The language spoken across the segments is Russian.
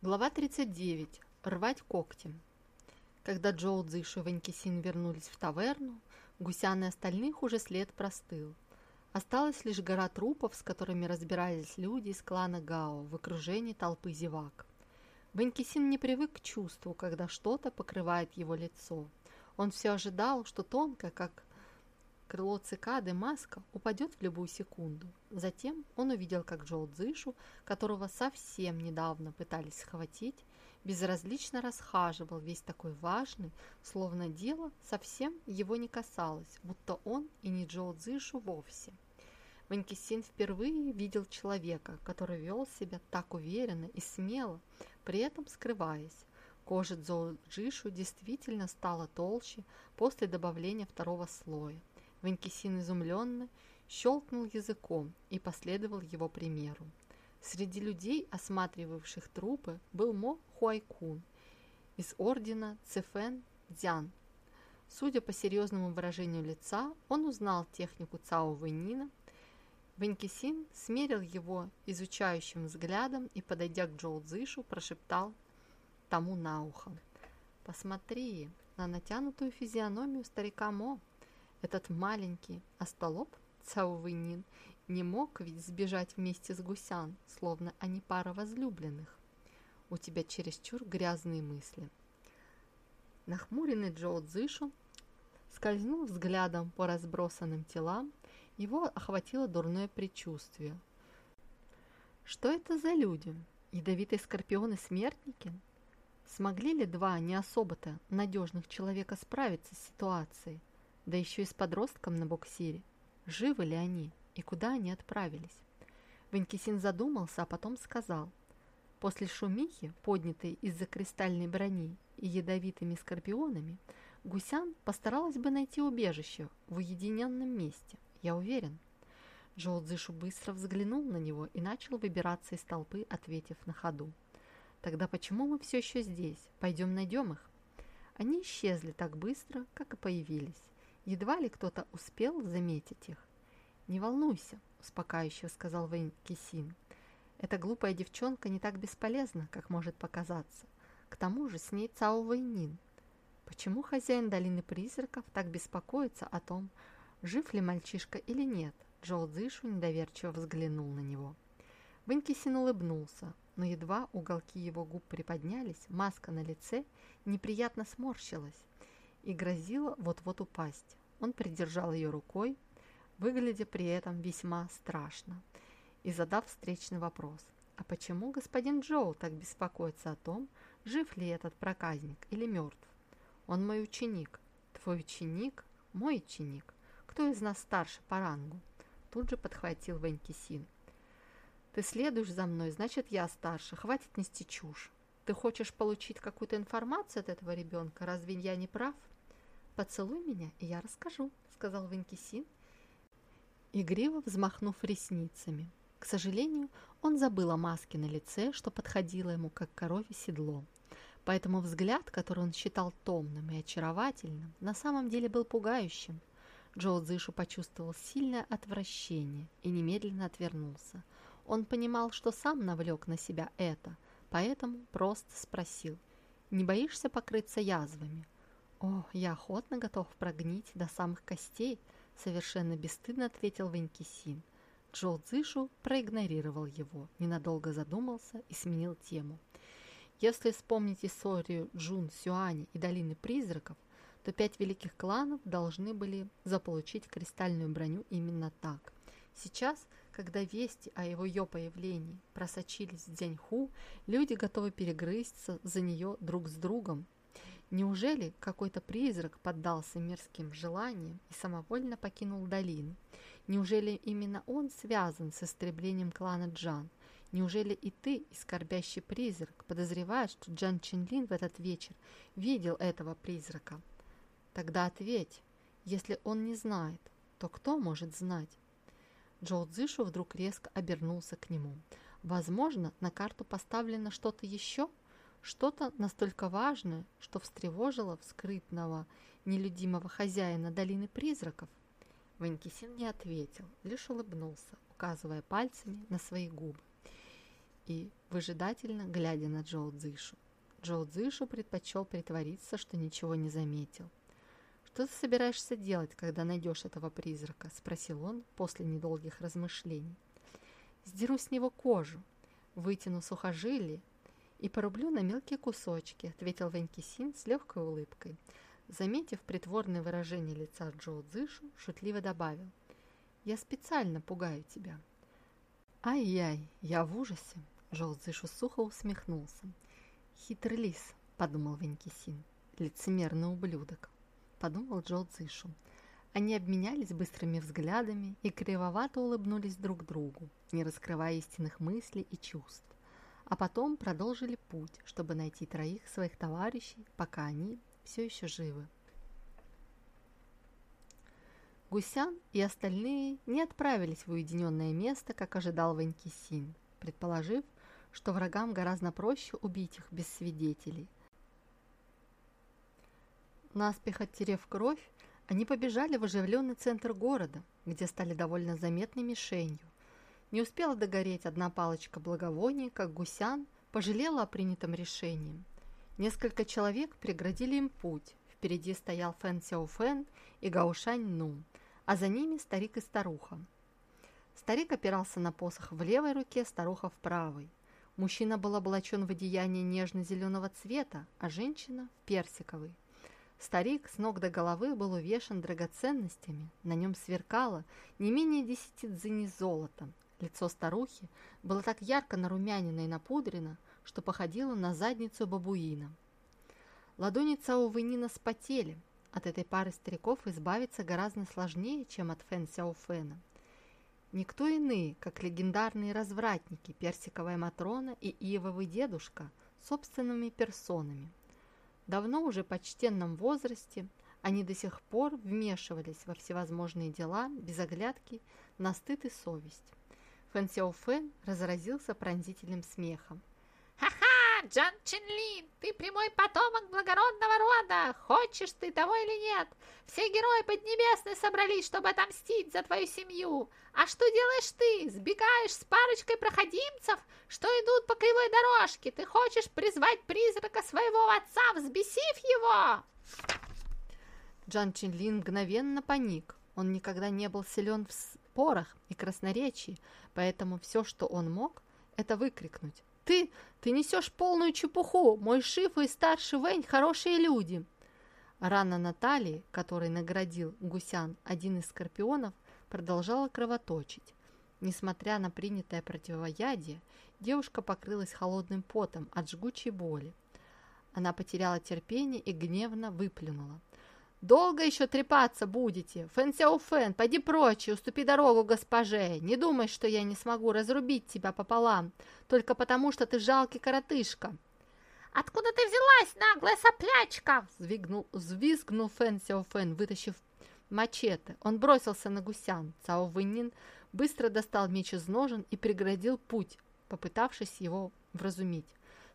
Глава 39. Рвать когти. Когда Джоу и Ванькисин вернулись в таверну, гусян и остальных уже след простыл. Осталась лишь гора трупов, с которыми разбирались люди из клана Гао в окружении толпы зевак. Ванькисин не привык к чувству, когда что-то покрывает его лицо. Он все ожидал, что тонко, как Крыло цикады маска упадет в любую секунду. Затем он увидел, как Джоу Цзышу, которого совсем недавно пытались схватить, безразлично расхаживал, весь такой важный, словно дело совсем его не касалось, будто он и не Джоу Цзышу вовсе. Ванькисин впервые видел человека, который вел себя так уверенно и смело, при этом скрываясь. Кожа Джоу Джишу действительно стала толще после добавления второго слоя. Ванькисин изумленно щелкнул языком и последовал его примеру. Среди людей, осматривавших трупы, был Мо Хуайкун из ордена Цефен Дзян. Судя по серьезному выражению лица, он узнал технику Цао Вэнина. Ванькисин смерил его изучающим взглядом и, подойдя к Джоу Цзышу, прошептал тому на ухо. «Посмотри на натянутую физиономию старика Мо. Этот маленький остолоп Цаувынин не мог ведь сбежать вместе с гусян, словно они пара возлюбленных. У тебя чересчур грязные мысли. Нахмуренный Джоу Цзышу скользнул взглядом по разбросанным телам, его охватило дурное предчувствие. Что это за люди? Ядовитые скорпионы-смертники? Смогли ли два не особо-то надежных человека справиться с ситуацией? Да еще и с подростком на буксире. Живы ли они и куда они отправились? Ванькисин задумался, а потом сказал. После шумихи, поднятой из-за кристальной брони и ядовитыми скорпионами, Гусян постаралась бы найти убежище в уединенном месте, я уверен. Джоу Цзышу быстро взглянул на него и начал выбираться из толпы, ответив на ходу. «Тогда почему мы все еще здесь? Пойдем найдем их?» Они исчезли так быстро, как и появились. Едва ли кто-то успел заметить их. «Не волнуйся», – успокаивающе сказал Вэнь Кисин. «Эта глупая девчонка не так бесполезна, как может показаться. К тому же с ней Цао Вэйнин. Почему хозяин Долины Призраков так беспокоится о том, жив ли мальчишка или нет?» Джоу Цзышу недоверчиво взглянул на него. Вэнь Кисин улыбнулся, но едва уголки его губ приподнялись, маска на лице неприятно сморщилась и грозила вот-вот упасть. Он придержал ее рукой, выглядя при этом весьма страшно, и задав встречный вопрос. «А почему господин Джоу так беспокоится о том, жив ли этот проказник или мертв? Он мой ученик. Твой ученик? Мой ученик. Кто из нас старше по рангу?» Тут же подхватил Ванькисин. «Ты следуешь за мной, значит, я старше. Хватит нести чушь. Ты хочешь получить какую-то информацию от этого ребенка? Разве я не прав?» «Поцелуй меня, и я расскажу», — сказал Ванькисин, игриво взмахнув ресницами. К сожалению, он забыл о маске на лице, что подходило ему как корове седло. Поэтому взгляд, который он считал томным и очаровательным, на самом деле был пугающим. Джоу Цзышу почувствовал сильное отвращение и немедленно отвернулся. Он понимал, что сам навлек на себя это, поэтому просто спросил, «Не боишься покрыться язвами?» «О, я охотно готов прогнить до самых костей», — совершенно бесстыдно ответил Ванькисин. Джоу Цзышу проигнорировал его, ненадолго задумался и сменил тему. Если вспомнить историю Джун Сюани и Долины Призраков, то пять великих кланов должны были заполучить кристальную броню именно так. Сейчас, когда вести о его ее появлении просочились в Дзяньху, люди готовы перегрызться за нее друг с другом Неужели какой-то призрак поддался мирским желаниям и самовольно покинул долину? Неужели именно он связан с истреблением клана Джан? Неужели и ты, искорбящий призрак, подозреваешь, что Джан Чинлин в этот вечер видел этого призрака? Тогда ответь, если он не знает, то кто может знать? Джоу Цзышу вдруг резко обернулся к нему. Возможно, на карту поставлено что-то еще? Что-то настолько важное, что встревожило вскрытного, нелюдимого хозяина долины призраков. Ванькисин не ответил, лишь улыбнулся, указывая пальцами на свои губы. И выжидательно глядя на Джоу Цзышу. Джоу Цзышу предпочел притвориться, что ничего не заметил. «Что ты собираешься делать, когда найдешь этого призрака?» – спросил он после недолгих размышлений. «Сдеру с него кожу, вытяну сухожилие и порублю на мелкие кусочки», – ответил Венкисин с легкой улыбкой. Заметив притворное выражение лица Джоу Цзышу, шутливо добавил. «Я специально пугаю тебя». «Ай-яй, я в ужасе!» Джоу Цзышу сухо усмехнулся. «Хитрый лис», — подумал Венкисин. «Лицемерный ублюдок», — подумал Джоу Цзышу. Они обменялись быстрыми взглядами и кривовато улыбнулись друг другу, не раскрывая истинных мыслей и чувств. А потом продолжили путь, чтобы найти троих своих товарищей, пока они все еще живы. Гусян и остальные не отправились в уединенное место, как ожидал Ванькисин, предположив, что врагам гораздо проще убить их без свидетелей. Наспех оттерев кровь, они побежали в оживленный центр города, где стали довольно заметной мишенью. Не успела догореть одна палочка благовония, как Гусян пожалела о принятом решении. Несколько человек преградили им путь. Впереди стоял Фэн Сяо Фэн и Гаушань Ну, а за ними старик и старуха. Старик опирался на посох в левой руке, старуха в правой. Мужчина был облачен в одеяние нежно-зеленого цвета, а женщина – персиковый. Старик с ног до головы был увешан драгоценностями, на нем сверкало не менее десяти дзыни золота. Лицо старухи было так ярко нарумянено и напудрено, что походило на задницу бабуина. Ладони Цао Вэнина спотели. От этой пары стариков избавиться гораздо сложнее, чем от Фэн Сяо Фэна. Никто иные, как легендарные развратники Персиковая Матрона и Иевовый дедушка собственными персонами. Давно уже почтенном возрасте они до сих пор вмешивались во всевозможные дела без оглядки на стыд и совесть. Фэн Сяо Фэн разразился пронзительным смехом. Джан Чинлин, ты прямой потомок благородного рода, хочешь ты того или нет. Все герои Поднебесной собрались, чтобы отомстить за твою семью. А что делаешь ты? Сбегаешь с парочкой проходимцев, что идут по кривой дорожке. Ты хочешь призвать призрака своего отца, взбесив его?» Джан Чинлин мгновенно паник. Он никогда не был силен в спорах и красноречии, поэтому все, что он мог, это выкрикнуть. Ты, ты несешь полную чепуху. Мой Шифа и старший Вэнь хорошие люди. Рана Натальи, которой наградил Гусян один из скорпионов, продолжала кровоточить. Несмотря на принятое противоядие, девушка покрылась холодным потом от жгучей боли. Она потеряла терпение и гневно выплюнула. Долго еще трепаться будете? Фэн Сяо Фэн, пойди прочь и уступи дорогу госпоже. Не думай, что я не смогу разрубить тебя пополам, только потому, что ты жалкий коротышка. Откуда ты взялась, наглая соплячка? Взвигнул, взвизгнул Фэн Сяо Фэн, вытащив мачете. Он бросился на гусян. Цао Вэнин быстро достал меч из ножен и преградил путь, попытавшись его вразумить.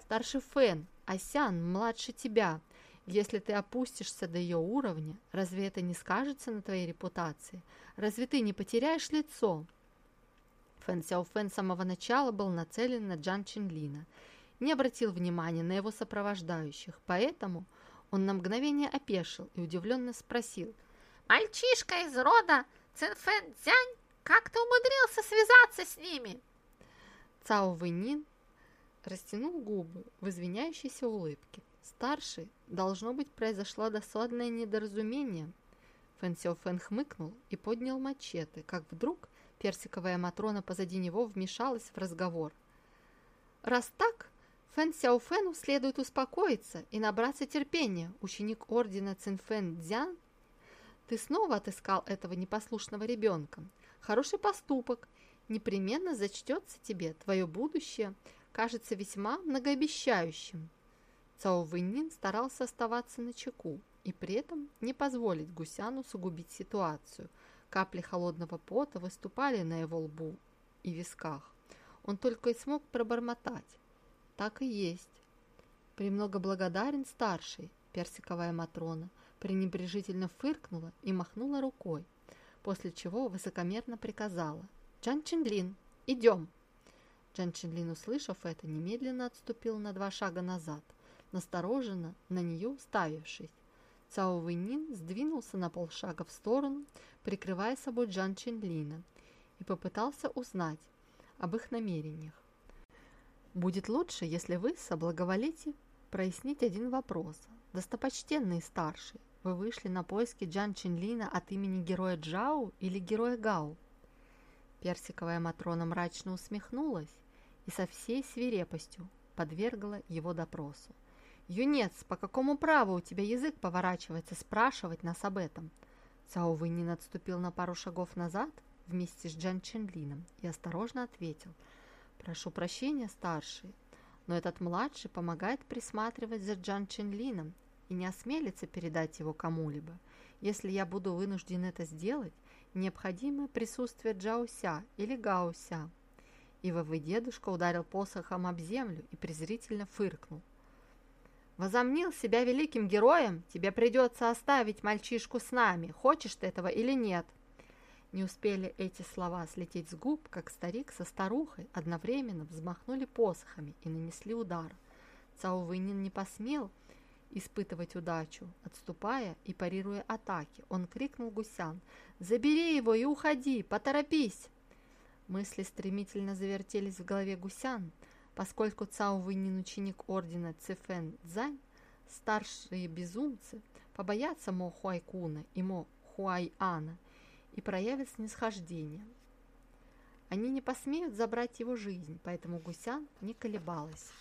Старший Фэн, Асян младше тебя. Если ты опустишься до ее уровня, разве это не скажется на твоей репутации? Разве ты не потеряешь лицо?» Фэн Сяо Фэн с самого начала был нацелен на Джан Чинлина, не обратил внимания на его сопровождающих, поэтому он на мгновение опешил и удивленно спросил. «Мальчишка из рода Цинфэн Цзянь, как ты умудрился связаться с ними?» Цао Вэнин растянул губы в извиняющейся улыбке. Старший, должно быть, произошло досадное недоразумение. Фэн Сяо Фэн хмыкнул и поднял мачете, как вдруг персиковая Матрона позади него вмешалась в разговор. «Раз так, Фэн Фэну следует успокоиться и набраться терпения, ученик ордена Цинфэн Дзян. Ты снова отыскал этого непослушного ребенка. Хороший поступок, непременно зачтется тебе, твое будущее кажется весьма многообещающим». Цао Вэньнин старался оставаться на чеку и при этом не позволить Гусяну сугубить ситуацию. Капли холодного пота выступали на его лбу и висках. Он только и смог пробормотать. Так и есть. Премного благодарен старший, персиковая Матрона, пренебрежительно фыркнула и махнула рукой, после чего высокомерно приказала. «Джан Чинлин, идем!» Джан Чинлин, услышав это, немедленно отступил на два шага назад, настороженно на нее уставившись. Цао Вэнин сдвинулся на полшага в сторону, прикрывая собой Джан Чинлина, и попытался узнать об их намерениях. «Будет лучше, если вы соблаговолите прояснить один вопрос. Достопочтенный старший, вы вышли на поиски Джан Чинлина от имени героя Джао или героя Гао?» Персиковая Матрона мрачно усмехнулась и со всей свирепостью подвергла его допросу. «Юнец, по какому праву у тебя язык поворачивается спрашивать нас об этом?» Цао Вэнин отступил на пару шагов назад вместе с Джан Ченлином и осторожно ответил. «Прошу прощения, старший, но этот младший помогает присматривать за Джан Ченлином и не осмелится передать его кому-либо. Если я буду вынужден это сделать, необходимо присутствие Джауся или Гауся. Ивовый дедушка ударил посохом об землю и презрительно фыркнул. «Возомнил себя великим героем? Тебе придется оставить мальчишку с нами, хочешь ты этого или нет?» Не успели эти слова слететь с губ, как старик со старухой одновременно взмахнули посохами и нанесли удар. Цао не посмел испытывать удачу. Отступая и парируя атаки, он крикнул гусян «Забери его и уходи! Поторопись!» Мысли стремительно завертелись в голове гусян, поскольку Цао Вэнин ученик ордена Цифэн Цзань, старшие безумцы побоятся Мо Хуайкуна и Мо Хуайана и проявят снисхождение. Они не посмеют забрать его жизнь, поэтому Гусян не колебалась.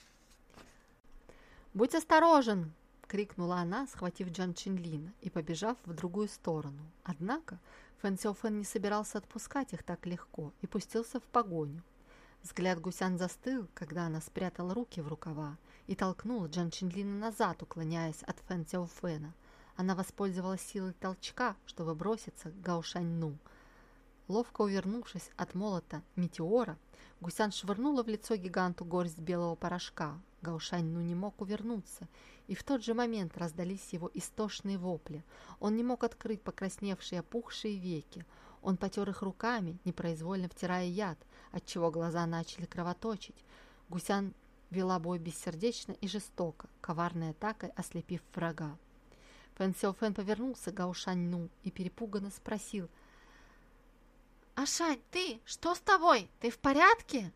«Будь осторожен!» — крикнула она, схватив Джан Чинлина и побежав в другую сторону. Однако Фэн Сяофэн не собирался отпускать их так легко и пустился в погоню. Взгляд Гусян застыл, когда она спрятала руки в рукава и толкнула Джан Чинлина назад, уклоняясь от Фэн Сяофэна. Она воспользовалась силой толчка, чтобы броситься к Гаушаньну. Ловко увернувшись от молота метеора, Гусян швырнула в лицо гиганту горсть белого порошка. Гаушаньну не мог увернуться и в тот же момент раздались его истошные вопли. Он не мог открыть покрасневшие опухшие веки. Он потер их руками, непроизвольно втирая яд, отчего глаза начали кровоточить. Гусян вела бой бессердечно и жестоко, коварной атакой ослепив врага. Фэн Сяофэн повернулся к Гаушаньну и перепуганно спросил. «Ашань, ты? Что с тобой? Ты в порядке?»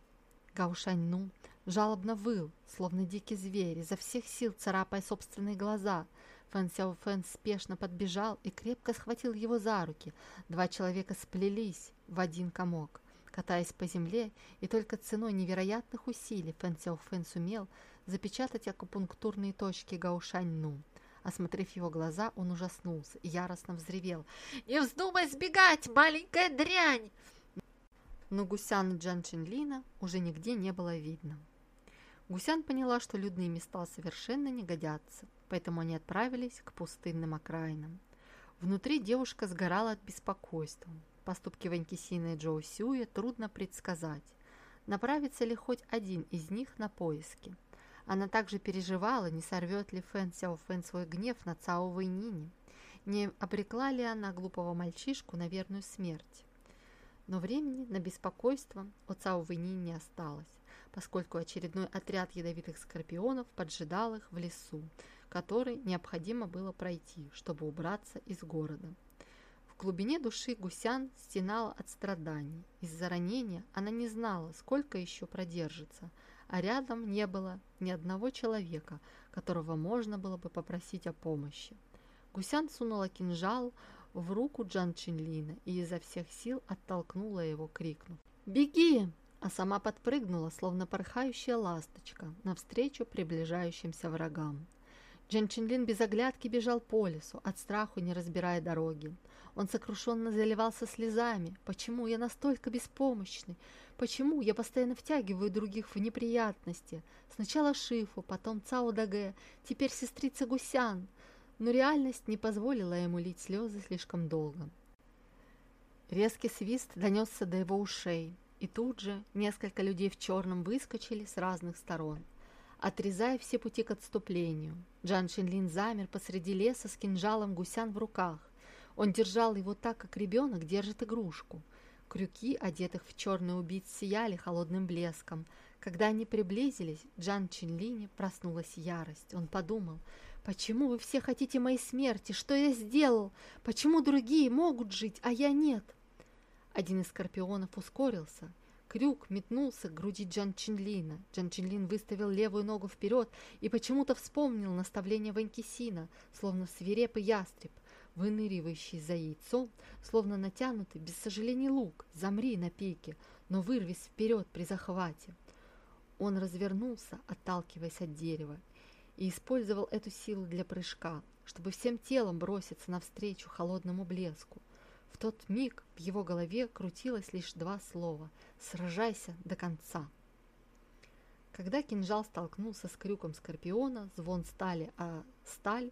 Гаушаньну жалобно выл, словно дикий зверь, изо всех сил царапая собственные глаза. Фэн Сяо Фэн спешно подбежал и крепко схватил его за руки. Два человека сплелись в один комок. Катаясь по земле, и только ценой невероятных усилий Фэн Сяо Фэн сумел запечатать акупунктурные точки Гаушань-Ну. Осмотрев его глаза, он ужаснулся и яростно взревел. «Не вздумай сбегать, маленькая дрянь!» Но Гусяна Джан Чинлина уже нигде не было видно. Гусян поняла, что людные места совершенно не годятся, поэтому они отправились к пустынным окраинам. Внутри девушка сгорала от беспокойства. Поступки Ванькисина и Джоу Сюя трудно предсказать. Направится ли хоть один из них на поиски? Она также переживала, не сорвет ли Фэн Сяо Фэн свой гнев на Цао Вэйнине, не обрекла ли она глупого мальчишку на верную смерть. Но времени на беспокойство у Цао Вэйнине не осталось поскольку очередной отряд ядовитых скорпионов поджидал их в лесу, который необходимо было пройти, чтобы убраться из города. В глубине души Гусян стенала от страданий. Из-за ранения она не знала, сколько еще продержится, а рядом не было ни одного человека, которого можно было бы попросить о помощи. Гусян сунула кинжал в руку Джан Чинлина и изо всех сил оттолкнула его, крикнув «Беги!» а сама подпрыгнула, словно порхающая ласточка, навстречу приближающимся врагам. Джен Чинлин без оглядки бежал по лесу, от страху не разбирая дороги. Он сокрушенно заливался слезами. «Почему я настолько беспомощный? Почему я постоянно втягиваю других в неприятности? Сначала Шифу, потом Цао Даге, теперь сестрица Гусян». Но реальность не позволила ему лить слезы слишком долго. Резкий свист донесся до его ушей. И тут же несколько людей в черном выскочили с разных сторон, отрезая все пути к отступлению. Джан Шинлин замер посреди леса с кинжалом гусян в руках. Он держал его так, как ребенок держит игрушку. Крюки, одетых в черный убийц, сияли холодным блеском. Когда они приблизились, Джан Чинлине проснулась ярость. Он подумал, почему вы все хотите моей смерти? Что я сделал? Почему другие могут жить, а я нет? Один из скорпионов ускорился. Крюк метнулся к груди Джан Чинлина. Джан Чинлин выставил левую ногу вперед и почему-то вспомнил наставление Ванькисина, словно свирепый ястреб, выныривающий за яйцом, словно натянутый, без сожалений, лук. Замри на пике, но вырвись вперед при захвате. Он развернулся, отталкиваясь от дерева, и использовал эту силу для прыжка, чтобы всем телом броситься навстречу холодному блеску. Тот миг в его голове крутилось лишь два слова «Сражайся до конца». Когда кинжал столкнулся с крюком скорпиона, звон стали, а сталь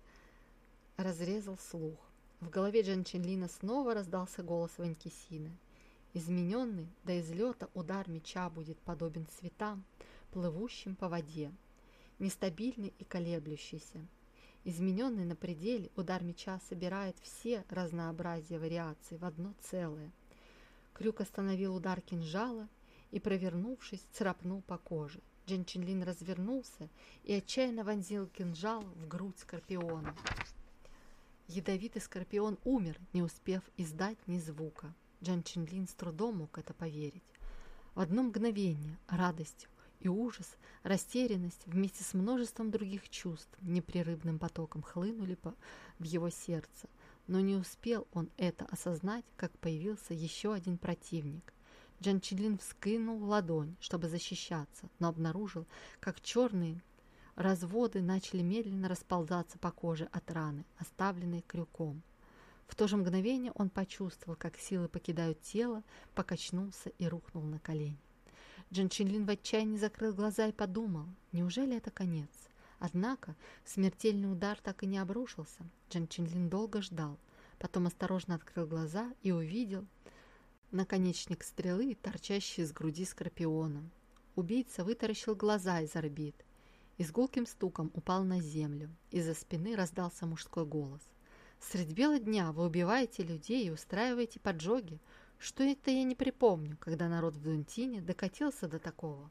разрезал слух. В голове Джан Чинлина снова раздался голос Ванькисина. Измененный до излета удар меча будет подобен цветам, плывущим по воде, нестабильный и колеблющийся. Измененный на пределе, удар меча собирает все разнообразие вариаций в одно целое. Крюк остановил удар кинжала и, провернувшись, царапнул по коже. Джен Чинлин развернулся и отчаянно вонзил кинжал в грудь скорпиона. Ядовитый скорпион умер, не успев издать ни звука. Джан Чинлин с трудом мог это поверить. В одно мгновение радостью и ужас, растерянность вместе с множеством других чувств непрерывным потоком хлынули по, в его сердце. Но не успел он это осознать, как появился еще один противник. Джан Чинлин вскинул ладонь, чтобы защищаться, но обнаружил, как черные разводы начали медленно расползаться по коже от раны, оставленной крюком. В то же мгновение он почувствовал, как силы покидают тело, покачнулся и рухнул на колени. Джан Чинлин в отчаянии закрыл глаза и подумал, неужели это конец? Однако смертельный удар так и не обрушился. Джан Чинлин долго ждал, потом осторожно открыл глаза и увидел наконечник стрелы, торчащий из груди скорпиона. Убийца вытаращил глаза из орбит и с гулким стуком упал на землю. Из-за спины раздался мужской голос. «Средь бела дня вы убиваете людей и устраиваете поджоги. Что это я не припомню, когда народ в Дунтине докатился до такого?»